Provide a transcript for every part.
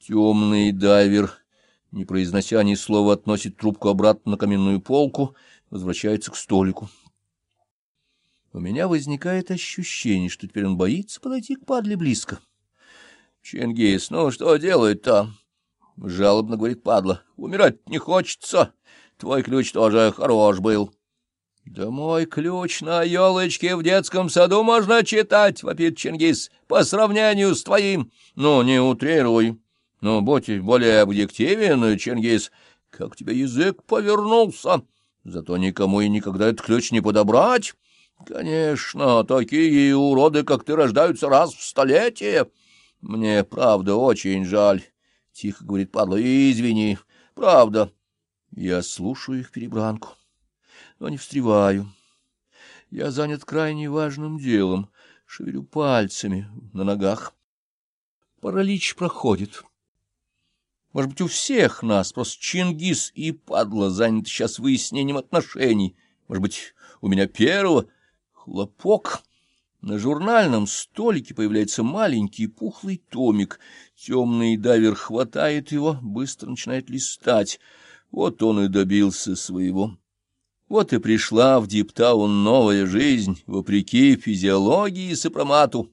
Темный дайвер, не произнося ни слова, относит трубку обратно на каменную полку, возвращается к столику. У меня возникает ощущение, что теперь он боится подойти к падле близко. — Чингис, ну что делать-то? — жалобно говорит падла. — Умирать не хочется. Твой ключ тоже хорош был. — Да мой ключ на елочке в детском саду можно читать, — вопит Чингис, — по сравнению с твоим. Ну, не утрируй. Ну, будь более объективен, Чингис, как тебе язык повернулся. Зато никому и никогда этот ключ не подобрать. Конечно, такие уроды, как ты, рождаются раз в столетие. Мне, правда, очень жаль, — тихо говорит падла, — извини, правда. Я слушаю их перебранку, но не встреваю. Я занят крайне важным делом, шевелю пальцами на ногах. Паралич проходит. Может быть, у всех нас просто Чингис и падла заняты сейчас выяснением отношений. Может быть, у меня первого хлопок. На журнальном столике появляется маленький пухлый томик. Темный дайвер хватает его, быстро начинает листать. Вот он и добился своего. Вот и пришла в Диптаун новая жизнь, вопреки физиологии и сопромату.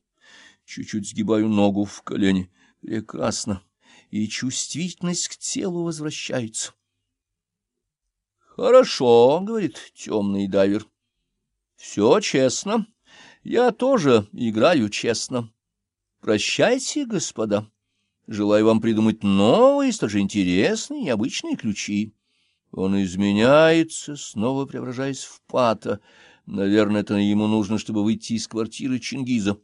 Чуть-чуть сгибаю ногу в колени. Прекрасно и чувствительность к телу возвращается. — Хорошо, — говорит темный дайвер. — Все честно. Я тоже играю честно. Прощайте, господа. Желаю вам придумать новые, столь же интересные, необычные ключи. Он изменяется, снова преображаясь в пата. Наверное, это ему нужно, чтобы выйти из квартиры Чингиза.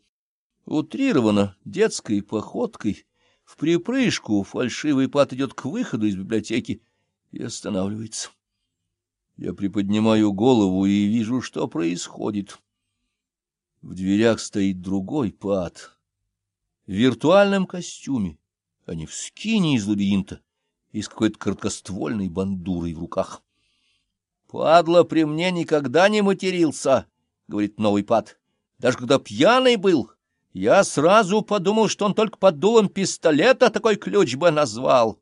Утрированно, детской походкой — в припрыжку фальшивый пат идет к выходу из библиотеки и останавливается. Я приподнимаю голову и вижу, что происходит. В дверях стоит другой пат. В виртуальном костюме, а не в скине из лабиринта, и с какой-то короткоствольной бандурой в руках. — Падла при мне никогда не матерился, — говорит новый пат, — даже когда пьяный был. Я сразу подумал, что он только под дулом пистолета такой ключ бы назвал.